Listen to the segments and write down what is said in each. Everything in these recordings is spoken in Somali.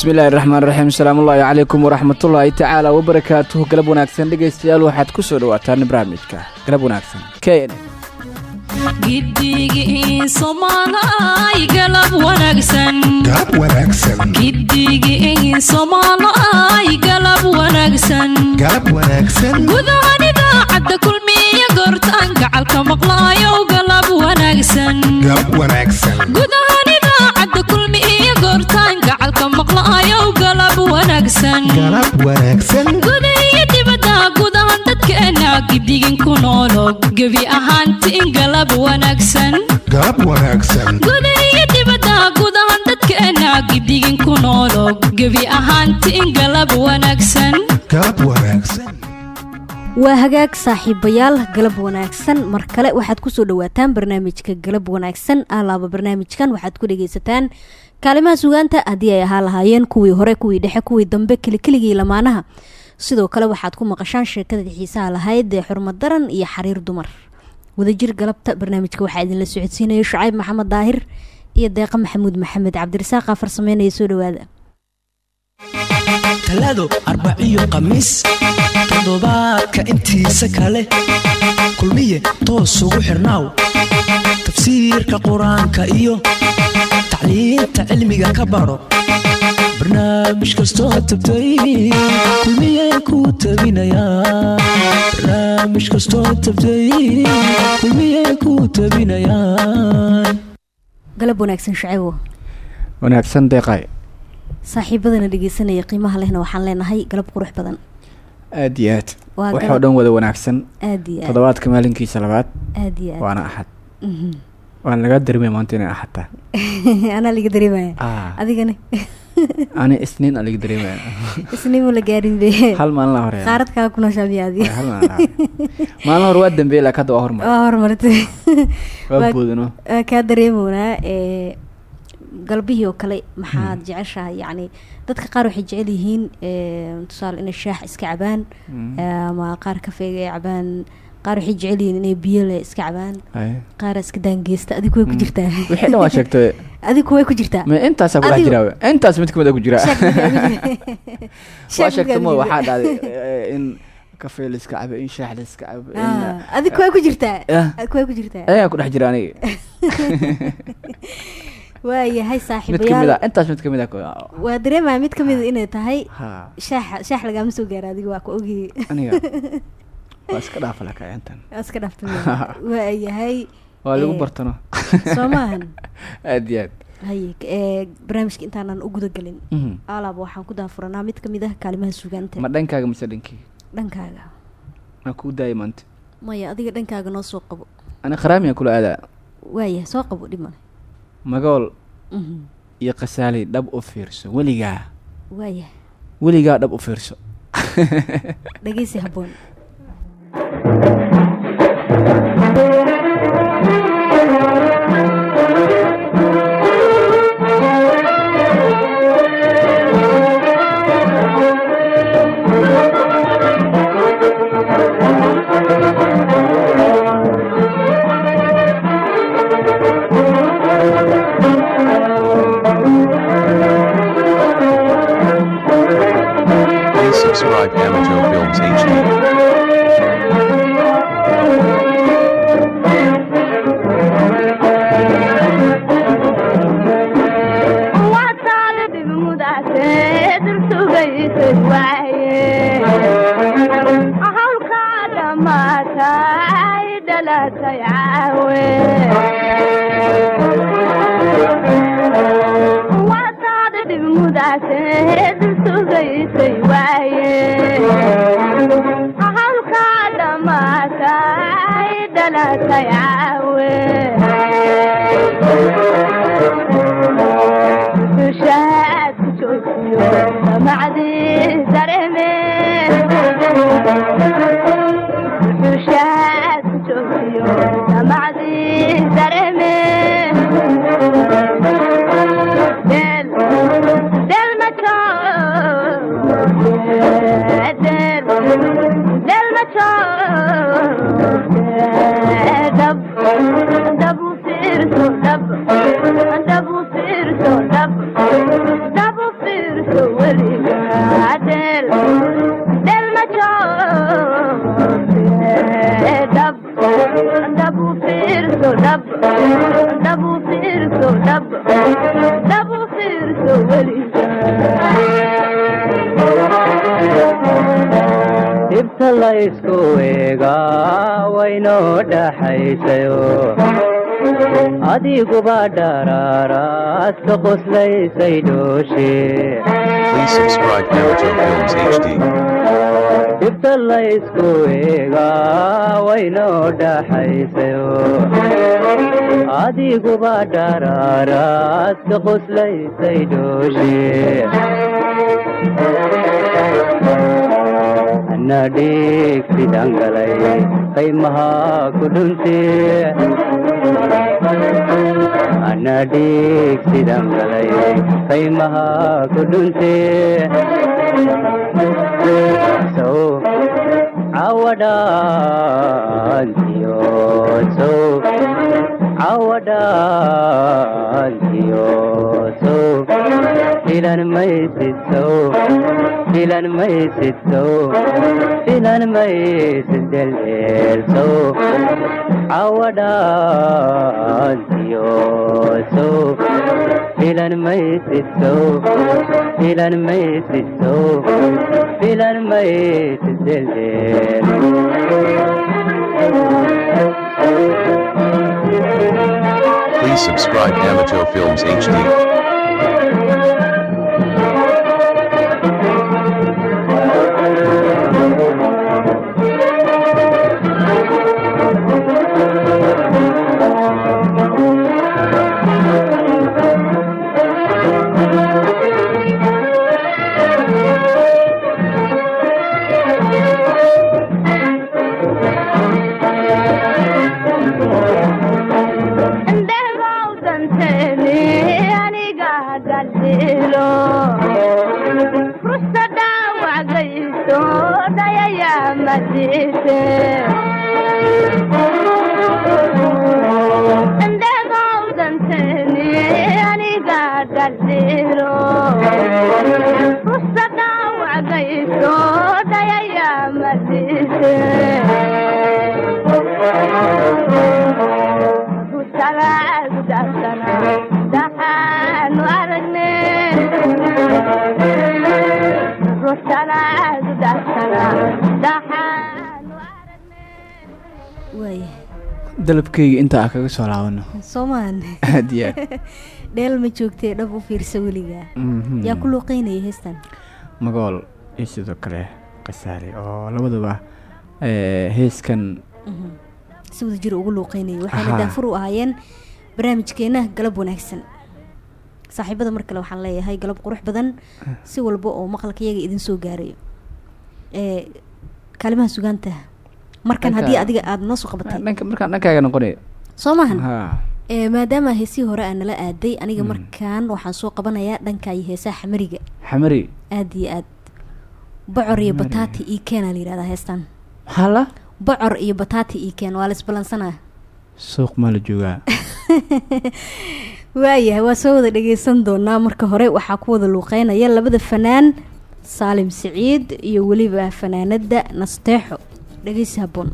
bismillahi raxmaan raxiim asalaamullaahi calaykum waraxmatullaahi tacaala wabarakaatuhu galab wanaagsan dhegaystayaal waxaad ku soo dhawaataan barnaamijka. Galab wanaagsan. Galab wanaagsan. Gidigii soomaalay galab wanaagsan. Galab wanaagsan. Gudahan idaacadda kulmiya goortaan gacalka maqlaayo galab wanaagsan goortaan gacalka maqlaayo galab wanaagsan. Galab wanaagsan. Guda iyo dibadda gudahan dadkeena gidigin ku noolo gebi ahaantiin galab wanaagsan. Galab wanaagsan. Guda iyo dibadda gudahan dadkeena gidigin ku noolo gebi ahaantiin galab wanaagsan. Galab wanaagsan. Waa hagaag saaxiibayaal galab wanaagsan. Mar kale waxaad ku soo dhawaataan barnaamijka galab wanaagsan. Alaaba barnaamijkan waxaad ku dhagaysataan kaalimaha sugaanta haddii ay ahaa lahaayeen kuwii hore kuwii dhexe kuwii dambe kelikeligii lamaanaha. Sidoo kale waxaad ku maqashaan sheekadii xiisaha lahayd ee xurmad daran iyo xariir dumar. Wadajir galabta barnaamijka waxaa idinla socodsiinaya shucayb maxamed daahir iyo deeqa maxamuud maxamed cabdirasaaqa farsameynaya soo dhawaada talaado arbaciyo khamiis toddobaadka intiisa kale kulmiye toos ugu xirnaaw tafsiirka qur'aanka iyo tacliinta cilmiga ka baro. Barnaamij kastoo tabtay kulmiyey kuu tabinayaa barnaamij kastoo tabtay kulmiyey kuu tabinayaan galab wanaagsan shacaybo wanaagsan deeqay. Saaxiibadana dhegeysanaya qiimaha lehna waxaan leenahay galab qurux badan aad iyo aad. Waxoo dhan wada wanaagsan. Toddobaadka maalinkiisa labaad. Waana axad Mhm. waan lagaa dareemaya maanta inay axad tahay. Anaa laga dareemaya. Ah, adigana. Ani isniin aan laga dareemaya. Isnimu la gaarin be hal maalin la horreeya qaarad kaa ku nooshaa miya hal maalin maalin hore waa dambeeyay laakiin hadda waa hormar waa horumartay waa boodano kaa dareemoonaa galbihii oo kale maxaad jeceshahay? Yacni dadka qaar waxay jecel yihiin ee, tusaale inay shaax iska cabaan ama qaar kafeega ay cabaan. Qaar waxay jecel yihiin inay biyo le iska cabaan. Qaara iska daangeysta. Adigu way ku jirtaa. Wixii dhan waa sheegtay. Adigu way ku jirtaa. Ma intaasaa kudhex jiraa intaas mid ka mid a ku jiraa waa Sheeg sheegtay mo waxaa dhacday eh, in kafee la iska cabo in shaax la iska cabo Ah, adigu way ku jirtaa. Adigu way ku jirtaa. Ayaa ku dhex jira aniga waayahay mid ka mid a saaxiibayaal intaas mid ka mid waa dareemaya mid ka mid inay tahay ha. shaaxa shaax lagaama soo gaara adiga waa ku ogi. Aniga? Waa iska dhaafa laka intan. Waa iska dhaafta waayahay waa lagu Eh, bartano. soo maahan aad iyo aad. Haye ee barnaamijka intaanan u gudagelin Mhm. alaaba waxaan ku daafuranaa mid ka mid ah kaalimaha sugaanta ma dhankaaga mise dhankii dhankaaga. Ma kuu daaya maanta? Maya adiga dhankaaga noo soo qabo. Ani kharaamiya kula aadaa? Waaya soo qabo dhib male magool Mhm. iyo khasaalay dhab u fiirso. Weligaa weligaa dhab u fiirso. Dhegeysi habboon del adiguba dharaaraad ka qoslaysay dhooshe Please subscribe Amateur Films HD. dhibta laysku eegaa waynoo dhaxaysayo adiguba dharaaraad ka qoslaysay dhooshe ana dhiig sidaan galay qaymaha ku dhuntee ana dhiig sidaan galay qaymaha ku dhuntee sow cawadhaantiyo sow cawadhaantiyo sow filan maysid sow filan maysid sow filan sow cawadhaantiyo sow filan maysid sow filan maysid sow filan maysid deldeel Please subscribe Amateur Films HD. Dalabkayga inta ah kaga soo laabano soomaan. Aad iyo aad dheel ma joogtee dhab u fiirsa weligaa Mhm. yaa ku luuqeynaya heestan? Magool iyo sidoo kale kasaale oo labaduba eh, heeskan. Si wada jir ugu luuqeynaya. Waxayna Ahaa. daafur u ahaayeen barnaamijkeena galab wanaagsan. Saaxiibada mar kale waxaan leeyahay galab qurux badan si walba oo maqalka iyaga idin soo gaarayo ee kaalimaha sugaanta markan haddii adiga aada noo soo qabatay. Dhankaaga noqonaya soo maahan ha. Ee maadaama heesihii hore aan nala aaday aniga markaan waxaan soo qabanayaa dhanka iyo heesaha xamariga. Xamari? Aada iyo aad. Bocor iyo bataati io keenaa la yihahdaa heestan. Maxaa la bocor iyo bataati io keen waa la isbalansanaa. Suuq maa la joogaa. Waayahay waa soo wada dhageysan doonaa. Marka hore waxaa ku wada luuqeynaya labada fanaan saalim siciid iyo weliba fanaanada nasteexo dhegeysi haboon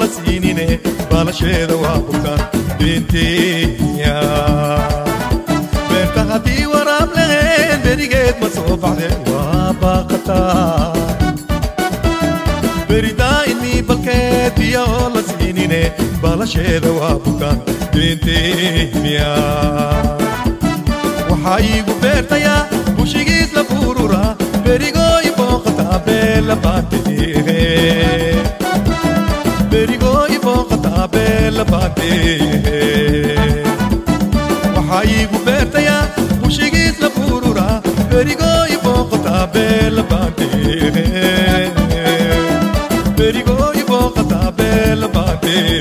la siinine baalasheeda waa bukaan deenteyya beerta haddii waraab lahayn berigeed ma soo baxdeen waa baaqataa beridaa innii balkee biya oo la siinine baalasheeda waa bukaan deenteyya waxaa iigu beertayaa bushigiis la bururaa berigooyi booqataa beela baantidee meel badeewaxaa iigu beertayaa bushigiis la bururaa berigooyi booqataa beel badeehe berigooyi booqataa beel badeeh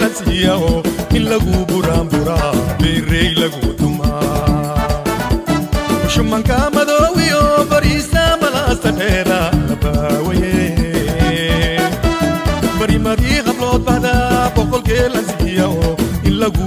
la siiya oo in lagu buraanburaa beerey lagu dumaa shumanka madoowiyo bariisa malaasta dheera labaawaye barimadii hablood bahdaa boqolkee la siiya oo in lagu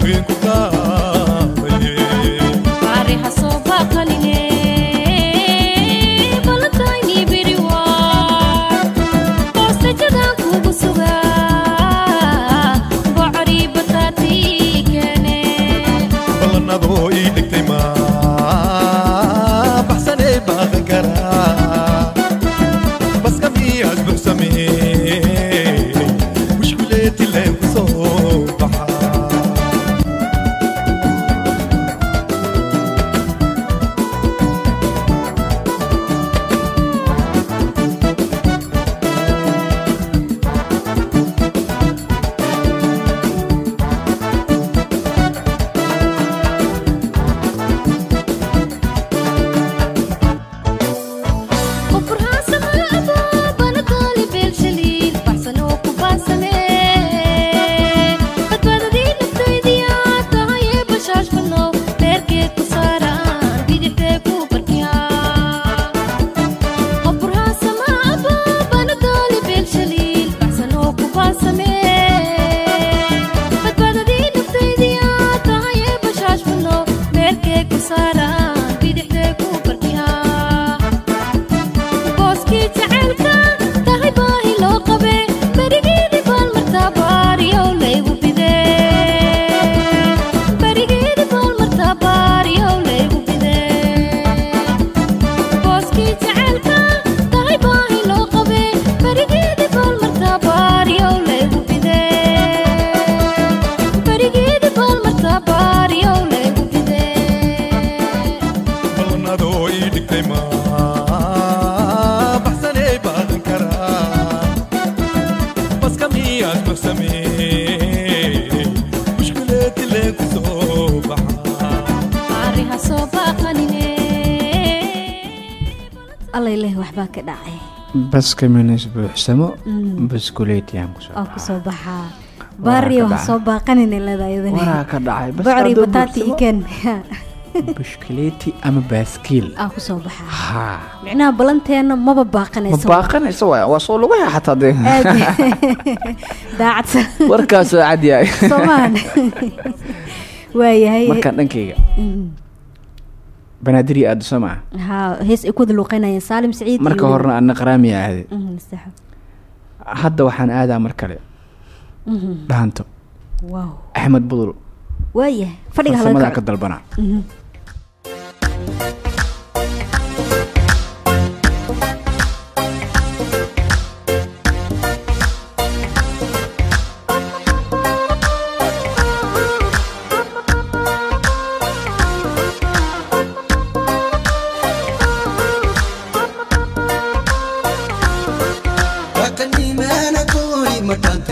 baska miyaad farsamee mushkileeti leen ku soo baxaa alla ilaahi waxbaa ka dhacay baska minis buuxsamo baskuleetiyaan ku soo oo ku soo baxaa baariyo ha. Soo baaqanina leeda ayadana waraa ka dhacay bocri bataati buuxsamo, iken bushkileeti ama baaskiil. Aa ku soo baxaa micnaha ballanteena maba ma baaqanayso? Baaqanaysa waay waa soo yaa xataa dee. Aad. Daacadsan warkaasoo cad yahay. Soomaan waayahay markaan dhankayga. Banaadiri aada soo maa haa hees ay ku wada luuqeynayeen saalim saciid marka horena ana qaraamiya aade Mhm, sax. hadda waxaan aadaa mar kale. Mhm. dhahanto. Wow. Axmed budul. Waayahay fadhiga farsamada ka dalbanaa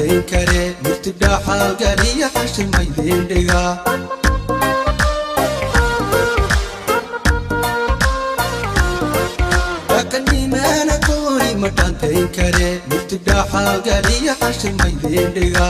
dhantayn kare murti dhaxaalgaliya xashir maydin dhiga wakanimaana kooni ma dhantayn kare murti dhaxaalgaliya xashir maydin dhiga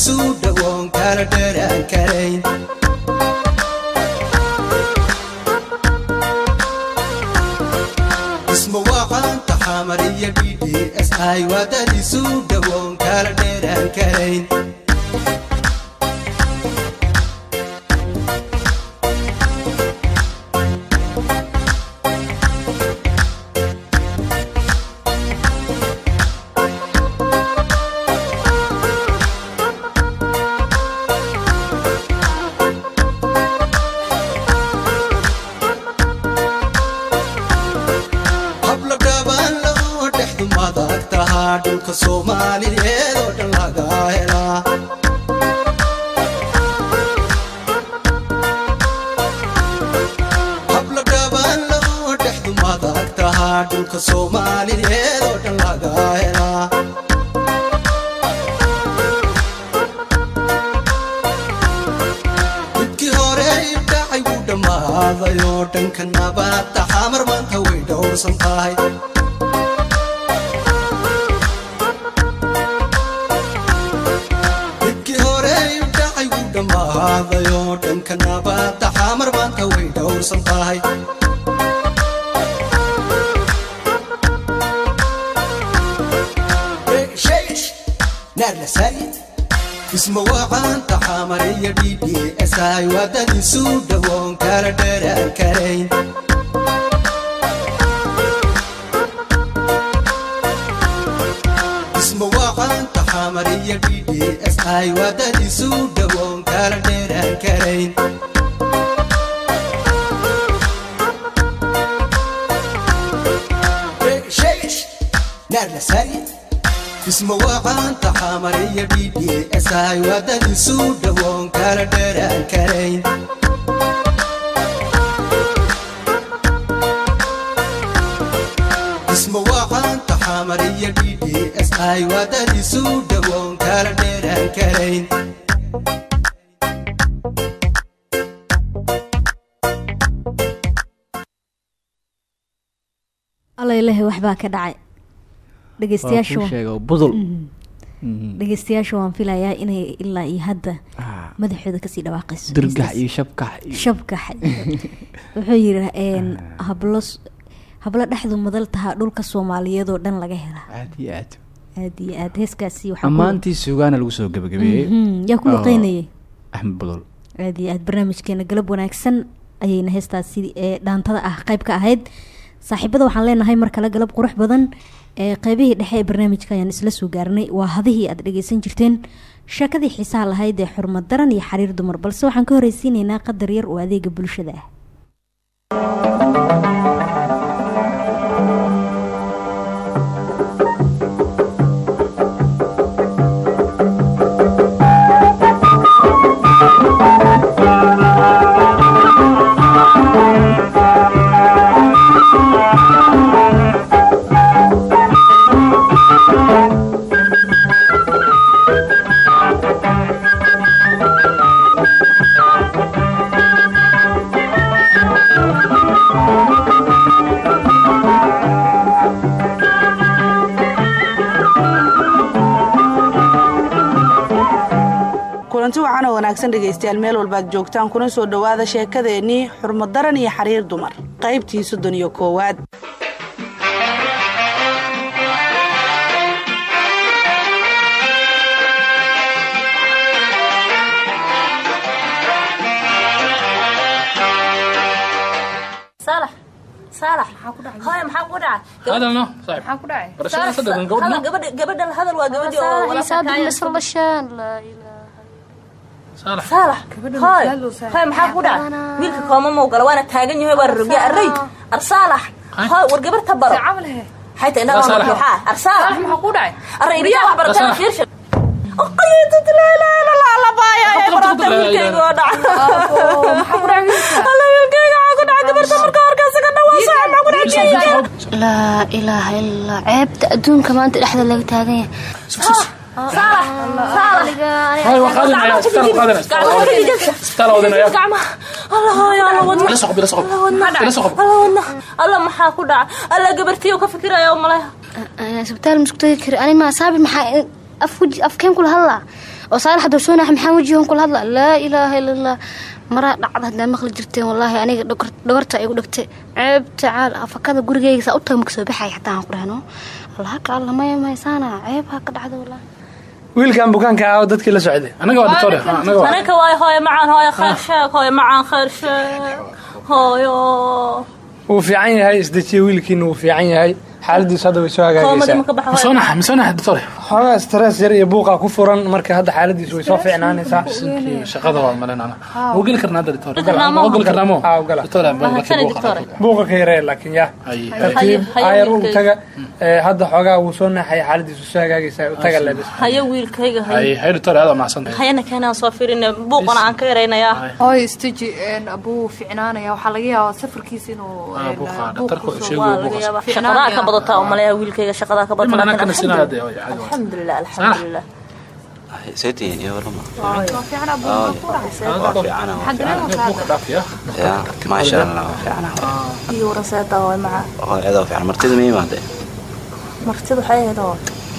wadadiisu allaylehe waxbaa ka dhacay. Dhegeystayaashu budul. Dhegeystayaasha waan filayaa inay ilaa iyo hadda madaxooda ka sii dhawaaqayso. Iyo shabkax wuxuu yidhi hablo hablo dhexdu madal tahaa dhulka soomaaliyeed oo dhan laga helaa. Aad iyo aad. Aad iyo aad. Heeskaasi waxaa ku- ammaantii sugaana lagu soo gabagabeeyey Mhm, yaa ku luqeynayay axmed budul. Aad iyo aad. Barnaamijkeena galab wanaagsan ayayna heestaasi ee dhaantada ah qayb ka ahayd saaxiibada waxaan leenahay mar kale galab qurux badan ee qeybihii dhexe ee barnaamijka ayaan isla soo gaarnay. Waa hadihii aad dhegeysan jirteen sheekadii xiisaha lahayd ee xurmad daran iyo xariir dumar balse waxaan ka horeysiineynaa qadar yar oo adeega bulshada ah wanaagsan dhegaystayaal meel walbaad joogtaan kuna soo dhowaada sheekadeennii xurmadaran iyo xariir dumar qaybtii soddon iyo koowaad gabadha hadal waa gabadhii maxaa ku dhaca wiilka kooma mau gala waana taagan yahay waa rogya arey arsaalax hoy war gabarta baro laa ilaaha ilaa ceebta adduunka maanta dhexda laga taagan yahay alla maxaa ku dhaca alla gabartiy ka fikiraya malaya isbitaal maskutagi kari anima saabi maxaa afkeen kula hadlaa oo saalax doorsoona maxaa wejihon kula hadlaa laa ilaaha illa allah maraa dhacda haddaa maqli jirteen wallaahi aniga dhagarta igu dhegtay ceebta caal afakada gurigeyga saa u taga magsoo baxaya xataa aan ku dhahno allahaka alla maya maysaana ceebaa ka dhacda wallaahi wiilkan bukaanka ah oo dadkii la socday. Anaga waa doctor anaga waa anaka waay hooyo macaan hooyo khayr sheeg hooyo macaan khayr sheeg hooyo. Wuu fiican yahay isdejiye wiilkiina wuu fiican yahay xaaladiisu hadda way soo hagaagaysaxoogaa stress yar iyo buuqaa ku furan marka hadda xaaladiisu way soo fiicnaanaysaa. shaqada waan malinana wuu geli karnaa hadda geli karnaa mo buuqa ka yaree laakiin ya tartiib ayar eh, u taga hadda xoogaa wuu soo naaxaya xaaladiisu soo hagaagaysaa u taga lebis hayo wiilkayga hayo. Doctor aad macsanta hayana keenaan soo firin buuqana aan ka yaraynayaa oy istaji abuu fiicnaanaya. Waxaa laga yaabaa safarkiisa inuu buuqa dhaqtarka wuxuu sheegaya buuqa badataa oo malaya wiilkayga shaqadaa ka badata alxamdulilah alxamdulilah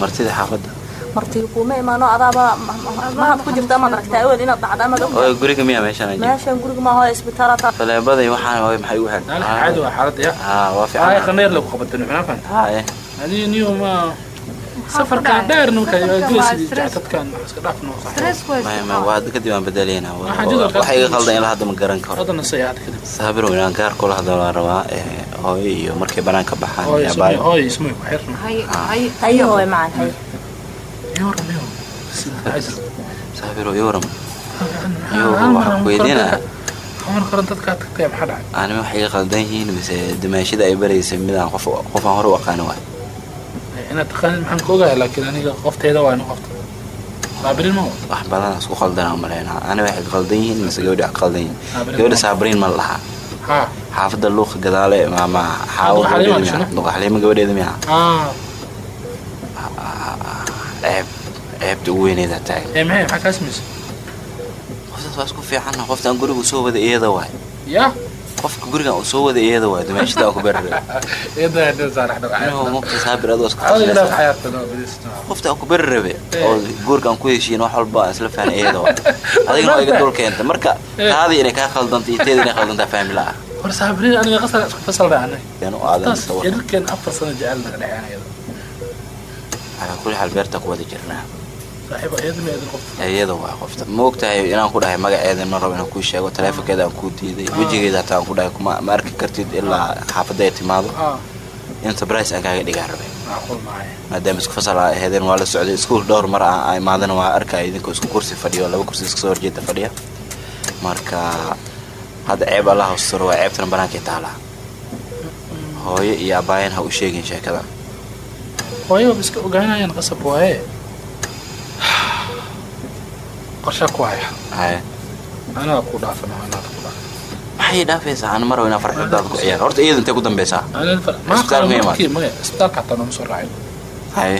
martida ma martii kuma imaano adaaba mahad ku jirta amaad aragtaa awel inaad dhacda amaad guriga miyaa meeshaan jiro meeshan guriga ma hooy isbitaalaata faleebaday waxaan hooy maxay ugu xidhan caadi waa xaaladda ya. Haa waa ay fiican qaneer lagu qabatay nuxnaa fahanta haye adiga niyo ma safarkan dheer ninka jactadkan iska dhaafno maya maya waa hadda kadib aan jadwalka waxa iga qaldan ilaa hadda ma garan karo. Haddana sayaad kadib. Saabir inaan gaar kula hadlo la rabaa ee, hooyo iyo markay banaanka baxaan hooy iyo ismay ku xirna. Hayo hooy macan hay anima waxay qaldan yihiin mise dimaashada ay baraysay midaan qof qofaan hore u aqaani waay. Inaad taqaanid maxaan ka ogahay laakiin aniga qofteeda waa ina qofta. Saabiriin ma wax badan isku qaldana umaleynaa ani waxay qaldan yihiin mise gabadhi wax qaldan yihiin. Gabadha saabiriin ma la dhahaa haa xaafadda luuqa gadaale maama xaawo gabadheeda miyaa. shino? duqa xaliima gabadheeda miyaa. Aa ceeb ceebta ugu weyneeda tahay ee maxay maxaa kaa samaysa qoftaas waa isku fiicanna qoftaan guriga u soo wada iyada waay ya qofka gurigan uu soo wada iyada waay dimaashada aan ku beerre iyada hadda saarax dhaw anigoo mugta saabir adoo isku adiga dhaaf xasuusta xayaarta no bilis qofta aan ku beri rabe oo guurka aan ku heshiin wax walba isla fahna iyada waay adigana waa iga dul keenta marka taadii inay kaa khaldanta iyo teeda inay khaldantaa fahmi la'a war saabiriin aniga qasar isku fasal u aadan taas yarkeen afar sano jecel naga dhexeen iyada calaa kulli xaal beerta ku wada jirnaa iyada waa qofta ma ogtahay inaan ku dhahay magaceeda ma rabo inaan kuu sheego? Taleefonkeeda aan kuu diiday. Wejigeeda hataa aan ku dhahay kuma ma arki kartid ilaa xaafadda ay timaado. Aa in surprise aan kaaga dhigaa rabay. Maadaama isku fasal aa aheedeen waa la socday. Iskuul dhowr mar aan imaadana waa arkaya idinkoo isku kursi fadhiyo laba kursi iska soo horjeeda fadhiya. Marka hadda ceeb allah hosturo waa ceebtana banaankay taalaa hooyo iyo abaayan ha u sheegin sheekada hooyo iska ogaanayaan qasab waaye qorsha ku haya haye anaga ku dhaafan oo inaad ku dhaafan maxay dhaafaysaa aan maro inaa farxadaada ku ciyaar horta iyada intay ku markii maya isbitaalka xataa nooma soo raacin haye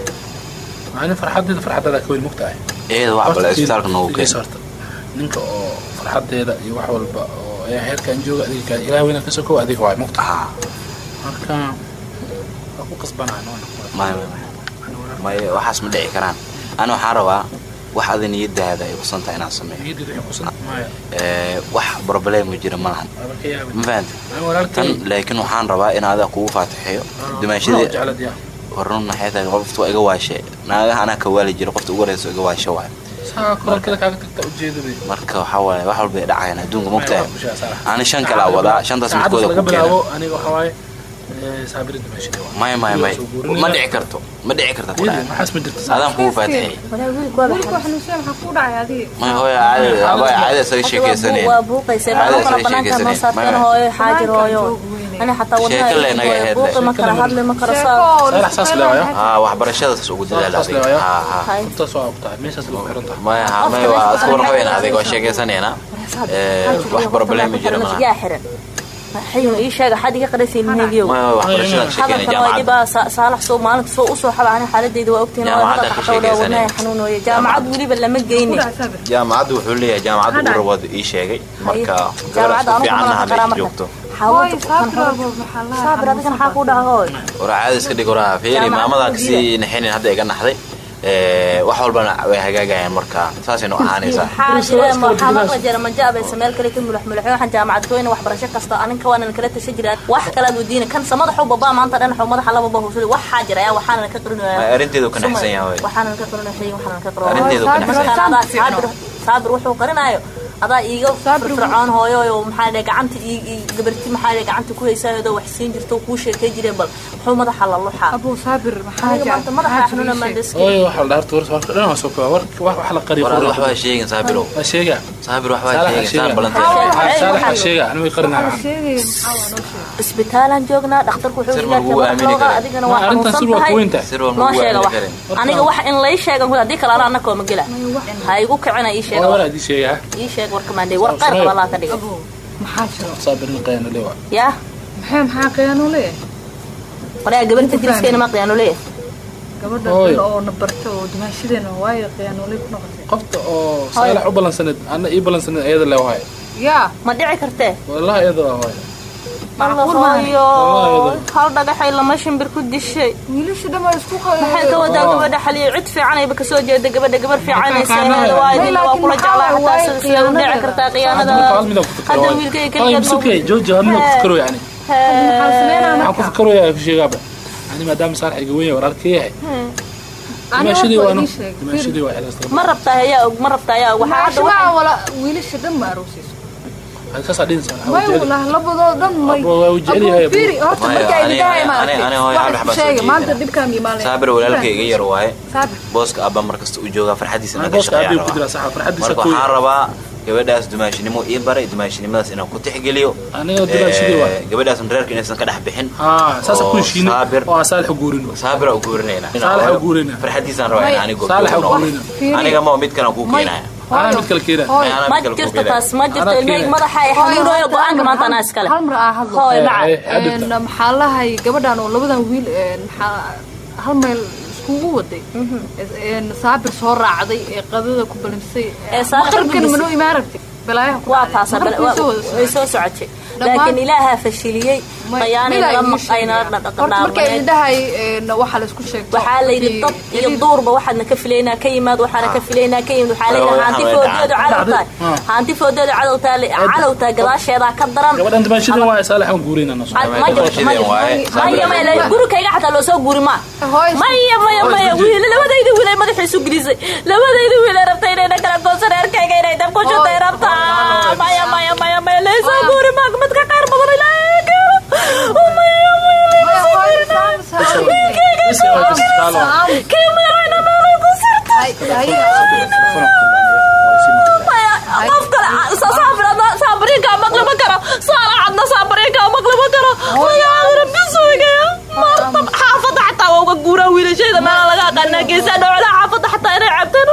ani farxadeeda farxadada ka weyn mugtahay iyada wax bale isbitaalka noogu keen horta ninka oo farxadeeda iyo wax walba oo ayaa heerkan jooga adiga kaa ilaah weyna ka sokow adiga waay mugta marka waa ku qasbanaa maya waxaas ma dhici karaan. Ani waxaan rabaa wax ada niyadaada ay kusan tahay inaan sameeyo. Ee, wax problema jira ma lahan waaba ka yaabay ma walaalkay tan laakiin waxaan rabaa in adaa kugu jeclad yaa. horun maxay tahay qofta waa iga waashe. Naagaha anaa ka waali jira qofta ugu horeysa iga waashe waay saa koralkada kaaga tagta ujeedada marka waxaa waaye wax walba ay dhacayaan adduunka mogtahay ani shan kalaa wadaa shantaas midkooda ku keena maya Soo guurinaya. ma dhici karto ma dhici karta adaan kugu maya hooya caadi abaya caadi isaga sheekeysaneen waa buuqaysa Caadi ma kala isaga banaanka noo sheekeysaneen saarteen Maya. hooyo xaajir hooyo ani xataa Sheeko le naga kala Saalax saas ugu dadaal saas adiga leewayo haa haa intaas waa isku warqabeen adiga waa sheekeysaneena Ee, wax problema jira malaha jaamacadda wuxuu leeyahay jaamacadda uu rabado ii sheegay. Marka joogto. War caadi iska dhig fiiri. Jaamacadda maamadaa ka sii naxinin hadda iga naxday wax walbana way hagaagayaan marka. Saasaynu ahaanaysaa. Waxaa maqla jira majaabaysa meel kale ka mulux mulexyo waxaan jaamacad goyna waxbarasho kasta aninka waanan kala tashan jiraa wax kalaad wadiina kan samadaxu babaa maanta dhan xu madaxa laba bahusada waxaa jira ayaa waxaanan ka qarinaya arrinteedu ka naxsan yahay waxaanan ka qarinaya xilli waxaanan ka Arrinteedu ka naxsan qarinaya saabir wuxuu qarinaayo adaa iiga firfircoon hooyo oo maxaa gacanta ii ii- gabarti maxaa gacanta ku haysaayadoo wax siin jirto kuu sheekay jireen bal. Muxuu madaxa la luxaa abuu saabir maanta madaxa xanuuna maandeski hooyo waxaa la dhaarta warka warka dhan soo kooba. Warka wax wax la qariyo war ad waxbaa sheegin saabirow waa sheega. Saabir waxbaa Saalax sheegin saan balantay saalax waa sheega. Aniga way qarinaya isbitaalaan joognaa dhakhtarku wuxuu ilaa adigana waa xanuunsan tahay. Noo sheega wax. aniga wax in lay sheegan haddii kale ala anakoo ma gela ha igu kicina ii sheega wax. war adii sheega ii sheeg warka maandhay war qaar qaba laa ka dhiga maxaa jiro? Saabirin qayana leewa yaa maxay maxaa qiyaano leeyahay walaga gabarta diriskeyna ma noqotay. Qofta oo saalax u balansaneed anna ii balansaneed ayada le wahay yaa ma dhici kartee hal dhagaxay lama shimbir ku dishay. Maxay ka wadaa gabadha xaliyo cid fiicanayba ka soo jeeda gabadha gabar fiicanaysa waa kula jeclaa xataa sida u dhici kartaa khiyaanada. Hadda wiilkay ani maadaama saalax iga weyn yahay. Xilaasta ma rabtaa ayaa og ma rabtaa ayaa og. Waxaa hadda waxay- wiilasha dhan ma aroosayso ka walaah labadoo dhan may Abro, waa u jecel yahay, Abro, fiiri, horta Maya, marka ay ani- dhahay ani- maaragtay ani- hooyo, wax hal isku waxbaa soo sheega maanta jeedina. dhibkaan iyo maalin saabir walaalka iga yar waaye booska abba markasta u joogaa farxadiisa Ay, naga booska shaqeeyaa aabbe ku rabaa. jira, saxa, farxadiisa marka kooyi. waxaan rabaa gabadhaas dumaashinimo ii baray dumaashinimadaas inaan ku tixgeliyo. Eh, gabadhaas reerka inaysan ka dhex bixin saabira u guurinayna Saalax u guurinaa. farxadiisaan rabaa in aniga ma mid kalan kuu keenaya ma jirto taas ma jirto keenaya. madaxa ay xanuunooyo go'aanka maanta anaa iskale hal mar aa hadlo Eh, eh, maxaa lahay gabadhan oo labadan wiil hal meel iskugu waday. Een, saabir soo raacday ee qadada ku balinsay Ee Saalax maqribkan manoo imaan rabtay balaayaha waa wada way soo socotay laakiin ilaahaa fashiliyey een, waxaa la isku sheegto. Waxaa la yidhi dad iyo duurba waxaadna ka filaynaa ka yimaad waxaana ka filaynaa ka yimid waxaa layidhi haanti foodeedu cadowtahay Ah. haanti foodeedu cadowtaa cadowtaa gadaasheedaa ka daran. Gurikayga xataa loo soo guuri maa maya maya maya wiil labadayda wiil ay madaxa isu gelisay labadayda wiil ay rabtay inayna kala goosan reerkayga inay dab ku shutay rabtaa. maya maya maya maya laysoo guuri maa mid ka qaar badan Oh, martab xaafadda xataa waa uga guuraa wiilashayda meela laga aqaanaa geesaa dhowlaha xaafadda xataa inay cabtaan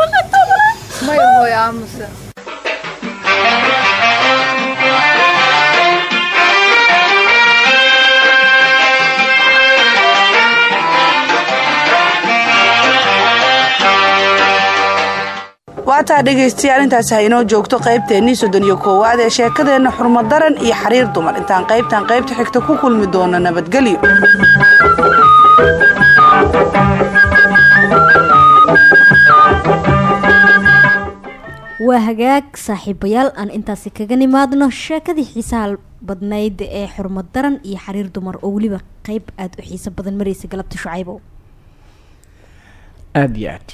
waa dhagtaa may hooy aamusa waataa dhegaystayaal intaas ha inoo joogto qaybteennii soddon iyo koowaad ee sheekadeenna xurmadaran iyo xariir dumar intaan qaybtan qaybta xigta ku kulmi doono nabadgelyo. Waa hagaag saaxiibayaal aan intaasi kaga nimaadno sheekadii xiisaha badnayd ee xurmad daran iyo xariir dumar oo weliba qeyb aada u xiiso badan mareysa galabta shucaybow aada iyo aad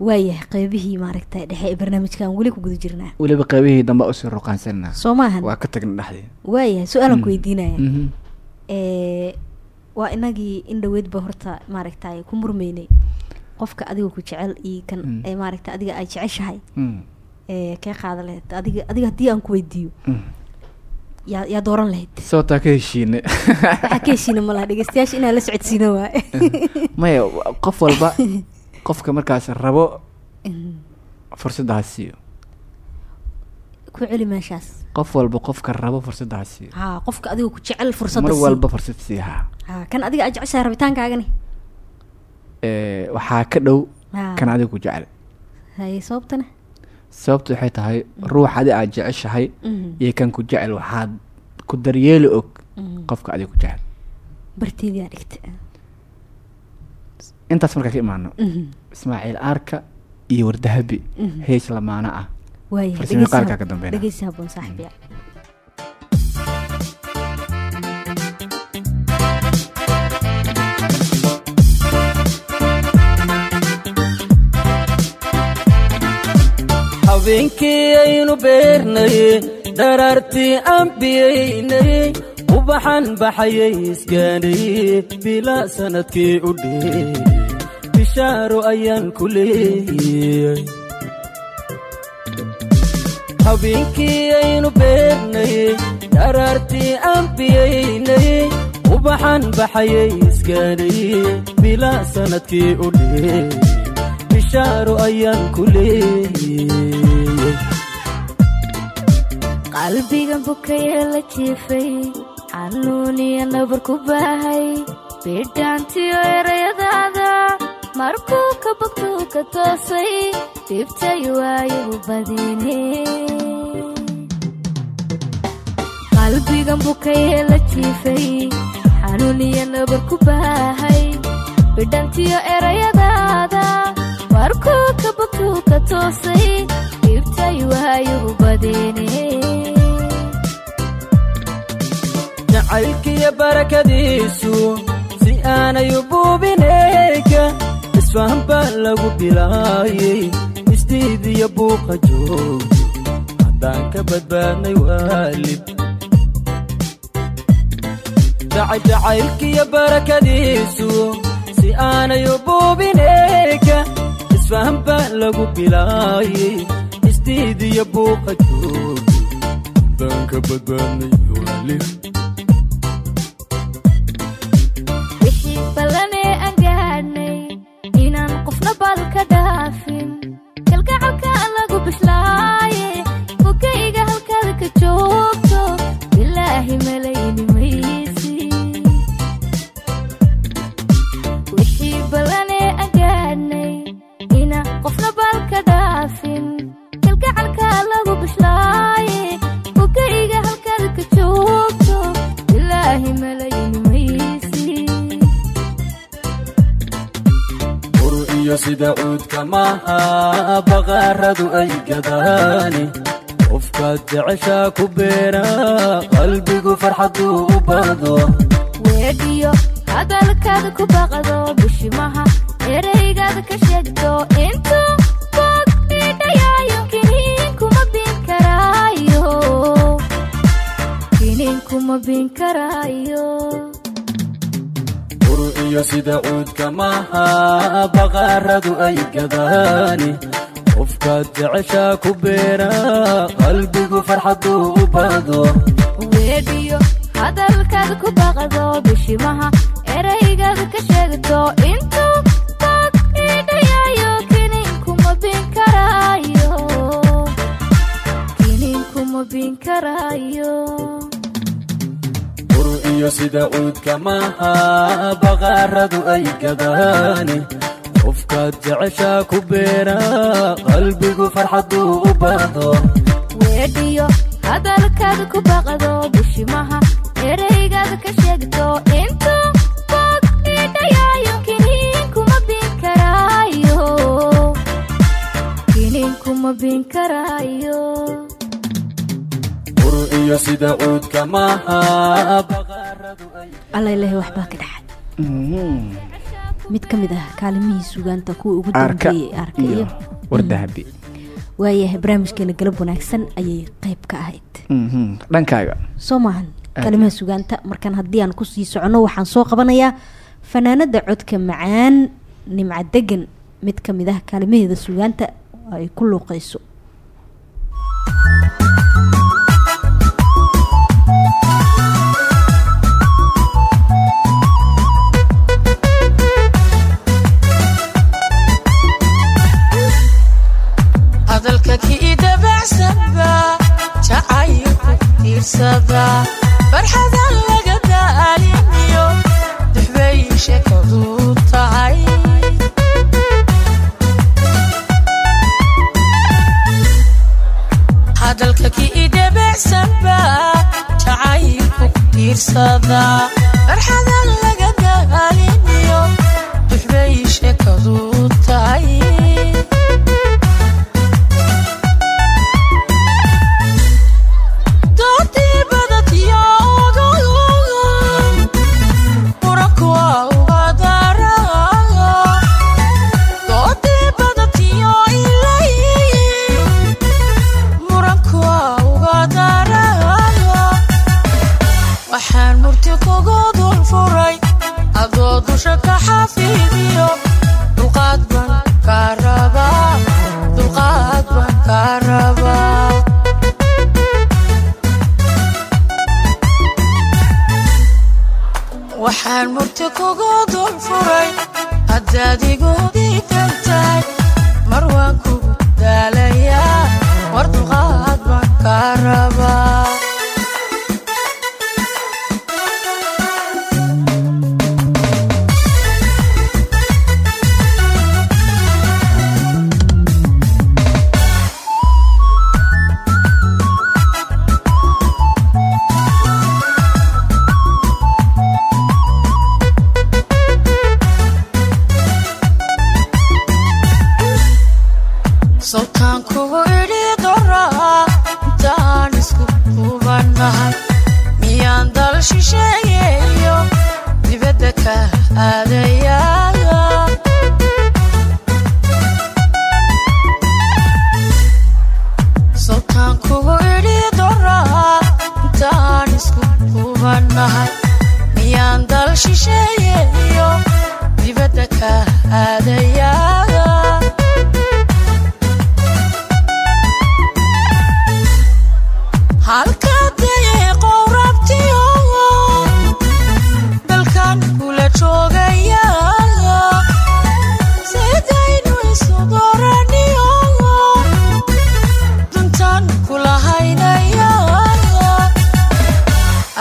waayahay qeybihii maaragtay dhexe ee barnaamijkan weli ku guda jirnaa. Weliba qeybihii dambe u sii ruqaansanna soo maahan waa ka tagna dhexdii. Waayahay su'aalan ku weydiinaya. Mhm. ee waa inagii in dhaweydba horta maaragtay ku murmeynay. Qofka adiga ku jecel iyo kan Mm. ee maaragta adiga ay jeceshahay. Ee kee qaada lahayd? Adiga adiga haddii aan ku weydiiyo. Yaa yaa dooran lahayd. Sababtaa ka heshiine. Waxaa ka heshiina ma laha dhegeystayaasha inaan la socodsiino waaye maya qof walba qofka markaas rabo fursadda ha siiyo. Ku celi meeshaas. Qof walba qofka rabo fursadda ha siiyo. Haa qofka adiga ku jecel fursadda mar walba fursad sii ha haa kan adiga aad jeceshahay rabitaankaagani. Eh, waxaa ka dhow kan adiga ku jecel. Haye sababtana? Sababtu waxay tahay ruux adi aad jeceshahay Mhm. iyo kan ku jecel waxaad ku daryeeli og Mhm. qofka adiga ku jecel. Barteedii aa dhigta intaas markaa ka imaano. Mhm. ismaaciil aarka iyo wardahabi Mhm. hees lamaana ah. Dhegeysi qaarkaa ka dambeynaa saaxiibya habeenkii aynu beernaye dharaartii aan biyaynay ubaxan baxayay isgaadhaye bilaa sannadkii u dheey bishaaro ayaan ku leeyay habeenkii aynu beernaye dharaartii aan biyaynay ubaxan baxayay isgaadhaye bilaa sannadkii u dheey bishaaro ayaan ku leeyay qalbigan bukayee la jiifay xanuun iyo nabar ku baahay bidhaantiyo erayadaada markuu ka bogtuu ka toosay dhibtay waayagu badine qalbigan bukayee la jiifay xanuun iyo nabar ku baahay bidhantiyo erayadaada markuu ka bogtuu ka toosay dhibtay waayagu badine jacaylkiyo barakadiisu si aanay u buubineyka isfahan baa lagu bilaayey isdiidiyo buuqa joog haddaan ka badbaadnay waalid jacaylkiyo barakadiisu si aanay u buubineyka isfahan baa lagu bilaayey isdiidiyo buuqa joog haddaan ka badbaadnay waalid ka dhaafin gadaani qofkaad jeceshaa ku beera qalbigu farxaduu u bado weedhiyo hadalkaada ku baqdo bishimaha ereygaada ka sheegto intuu bog dhidhayaayo kiniin kuma bin karaayo. Kiniin kuma bin karaayo. Ur iyo sida cuudka maaha baqaaradu ay gadaani qofkaad jeceshaa ku beera. Qalbigu farxaduu u bado weedhiyo hadalkaada ku baqdo bishimaha ereygaada ka sheegto. Intuu bog dhidhayaayo kiniin kuma bin karaayo. Kiniin kuma bin karaayo. Iyo sida cuudka maaha baqaaradu ay gadaani. Qofkaad jeceshaa ku beera qalbigu farxaduu u bado weedhiyo hadalkaada ku baqdo bishimaha ereygaada ka sheegto intuu bog dhidhayaayo kiniin kuma bin karaayo. Kiniin kuma bin karaayo. Ur iyo sida cuudka maaha alla ilaahay waxbaa ka dhaxay mid ka mid ah kaalimihii sugaanta kuwa ugu dambeeyey arka iyo iyo wardahabi waayahay barnaamijkeena galab wanaagsan ayay qayb ka ahayd Mhm. dhankaaga soo maahan Aad. kaalimaha sugaanta markaan haddii aan ku sii soconno waxaan soo qabanayaa fanaanada codka macaan nimca degan mid ka mid ah kaalimaheeda sugaanta ay ku luuqayso farxadan laga daaliniyo duxbay sheekadu tahay hadalka kii dabacsanba jacaylku tiirsada farxadan laga daaliniyo duxbay sheekadu tahay waxaan murti kugu furay. Adoo dusha ka xafiidiyo dulqaad baan kaa rabaa dulqaad baan kaa rabaa. Waxaan murti kugu furay haddaad igu mar waan kugu daalayaa war dulqaad baan kaa rabaa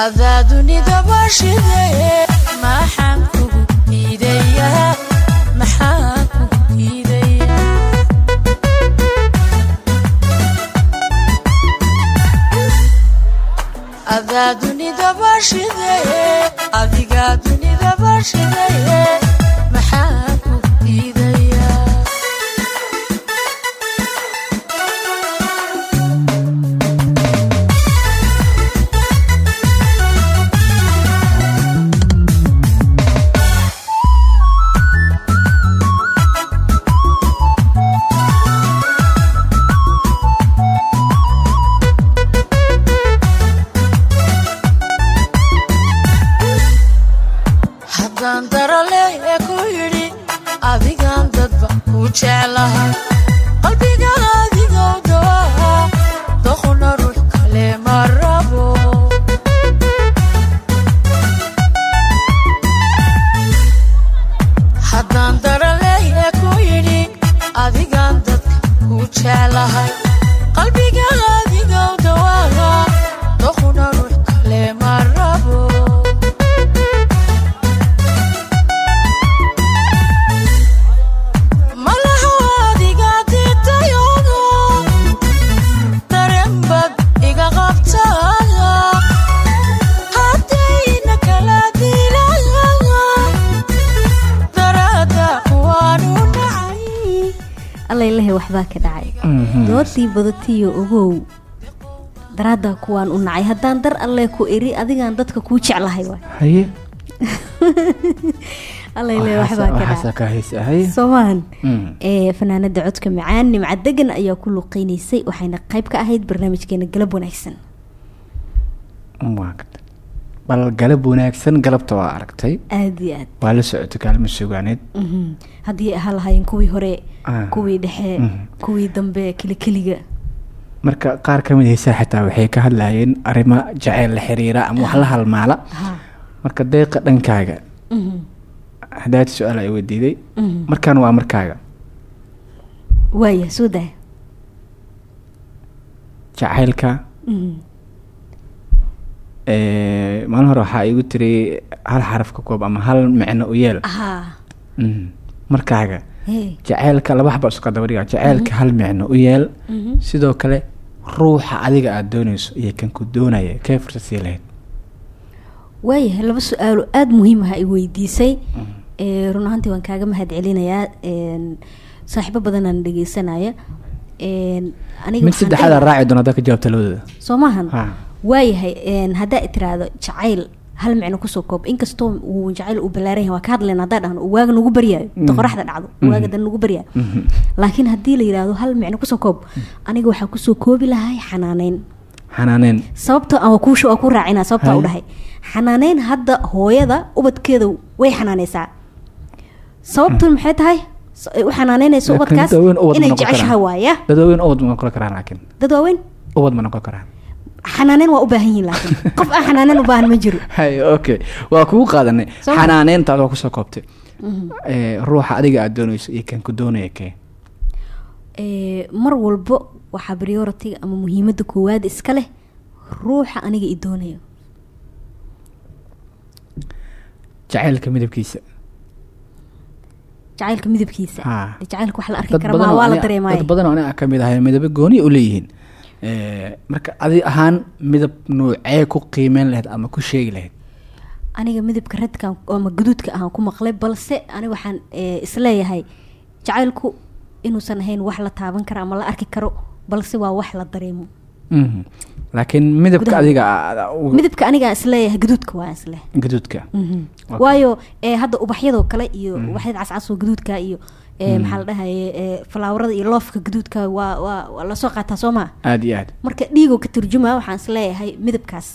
adaa dunidaba shidee maxaan kugu iidayaa maxaan kugu iidayaa adaa dunidaba shidee waxbaa ka dhacay. Doodii badatiyo ogow. Daraaddaa kuwaan u nacay. Haddaan dar alle ku iri adigaan dadka kuu jeclahay soomahan Mm. ee fanaanada codka macaan nimca degan ayaa ku luqeynaysay waxayna qayb ka ahayd barnaamijkeena galab wanaagsan. Bal galab wanaagsan galabta waa aragtay. Aada iyo aad. Waa la socotay kaalmo sugaaneed Mhm. haddii ay ahaan lahaayeen kuwii hore Ah. kuwii dhexe Mhm. kuwii dambe kelikeliga marka qaar ka mid haysaa xitaa waxay ka hadlayeen arrimo jaceyl la xiriira ama wax la halmaala. Ha. marka deeqa dhankaaga. Mhm. hadaad su'aal ay weydiiday. Markaan waa markaaga. Waaya soo daa. Jacaylka maalin hore waxaa igu tiri hal xaraf ka koob ama hal micno u yeel. Mhm. markaaga Hey. jaceylka laba xaba iska dabadhiga jaceylka hal micno u yeel. Mhm. sidoo kale ruuxa adiga aada dooneyso iyo kan ku doonaya kee fursad sii lahayd? Waayahay laba su'aalo aada muhiim ah ay weydiisay. Ee, run ahaantii waan kaaga mahad celinayaa een, saaxiibo badanaan dhegeysanaya. Mid waxaan saddexaad dhihi- raaci doona haddaa ka jawaabta labadooda. Soo maahan? Ha. Waayahay haddaa i tiraahdo jacayl hal micno ku soo koob. Inkastoo uu jacayl uu ballaaran yahay waa ka hadlayna haddaa dhahno waaga nagu baryaayo inta Mhm. qoraxda dhacdo Mhm. waaga dan nagu baryaayo Mhm. laakiin haddii la yidhaahdo hal micno ku soo koob aniga waxaa ku soo koobi lahay xanaaneyn. Xanaaneen sababta aan kuu waa ku raacina sababta Hay. u dhahay. Xanaaneyn hadda hooyada ubadkeeda way xanaaneysaa sababtun maxay tahay? U xanaaneynayso Laakiin ubadkaas inay karaan. waaya dad waaweyn ubad ma noqon karaan laakiin. Dad waaweyn? Ubad ma noqon karaan xanaaneyn waa u baahan yihiin laakiin. Qof aan xanaaneyn u baahan ma jiro. Hay okay waa kugu qaadanay. Xanaaneyntaad waa ku soo koobtay. Mhm. Ee, ruuxa adiga aada dooneyso iyo kan ku doonaya kee? Ee, mar walbo waxaa prioritiga ama muhiimada koowaad iska leh ruuxa aniga i doonayo. Jacaylka midabkiisa. Jacaylka midabkiisa. Jacaylka wax la arki kara waa la dareemaya dad badan oo aniga ka mid ahay midabo gooni u leeyihiin. Ee, marka adi ahaan midab nuucee ku qiimeyn lahayd ama ku sheegi lahayd aniga midabka redkan ama guduudka ahaan ku maqlay balse aniga waxaan ee, is leeyahay jacaylku inuusan ahayn wax la taaban karo ama la arki karo balse waa wax la dareemo Mhm. laakiin midabka adiga aa- u- midabka anigaa is leeyahay gaduudka waa isleh gaduudka Mhm. Waayo ee, hadda ubaxyadoo kale iyo ubaxyada cascasoo gaduudka iyo. Maxaa la dhahaye falaawarada iyo loofka gaduudka waa waa waa la soo qaataa soo maa aada iyo aad. Marka dhiigoo ka turjuma waxaan is leeyahay midabkaas.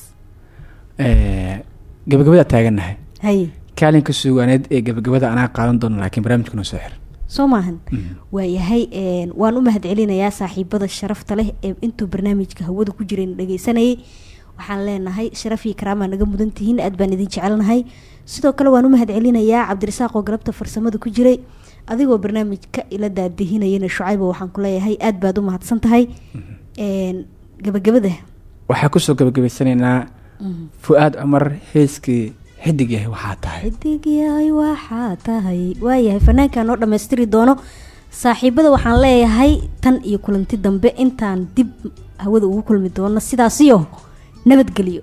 Eh, gabagabada taagannahay haye kaalinka suugaaneed ee gabagabada anaa qaadan doono laakiin barnaamijka noo soo xir. Soo maahan. Waayahay een, waan u mahad celinayaa saaxiibada sharafta leh ee intuu barnaamijka hawada ku jiray dhageysanayay. Waxaan leenahay sharaf iyo karaamaa naga mudan tihiin aad baan idin jecelnahay sidoo kale waan u mahad celinayaa cabdirasaaq oo galabta farsamada ku jiray adigoo barnaamijka ila daadihinayana shucayba waxaan ku leeyahay aad baad u mahadsan tahay. Gabagabada. Waxaa ku soo gabagabaysanaynaa fu-aad cumar heeskii xidig yahay waxaa tahay. Xidig yahay waxaa tahay. Waayahay fanaankaa noo dhammaystiri doono. Saaxiibada waxaan leeyahay tan iyo kulanti dambe intaan dib hawada ugu kulmi doono sidaasiyo nabadgelyo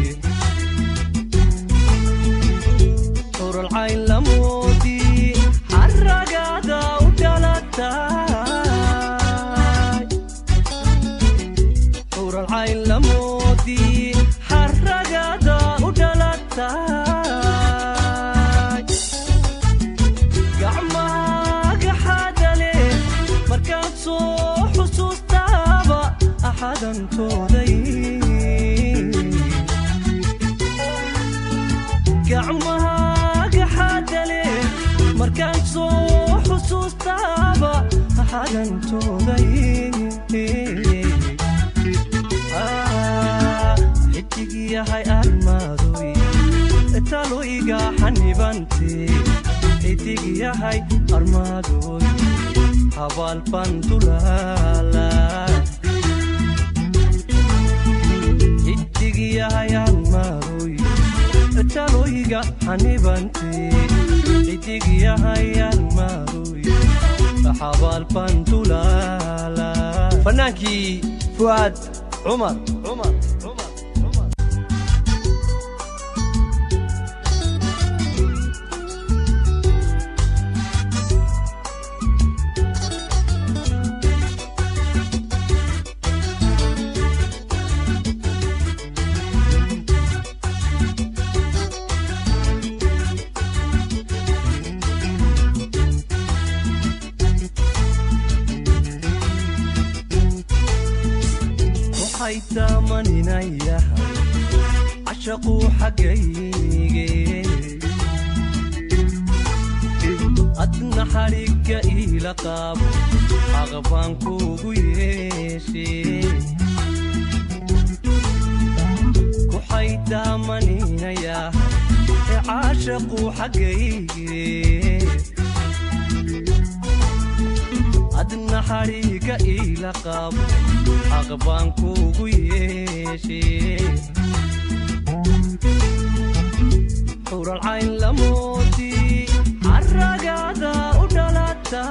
uralcayn habaalban dulaala xidig yahay armaadoy talo iga xanibante xidig yahay armaadoy habaalban dulaala fanaankii fuaad cumar adna xadhigga iila qaabo xaqbaan kuugu yeeshe kuxay taamaninayahay caashaquu xaggayge adna xadhiiga iila qaabo xaq baan kuugu yeeshe xuralcayn lamoodi caragaada u dhalata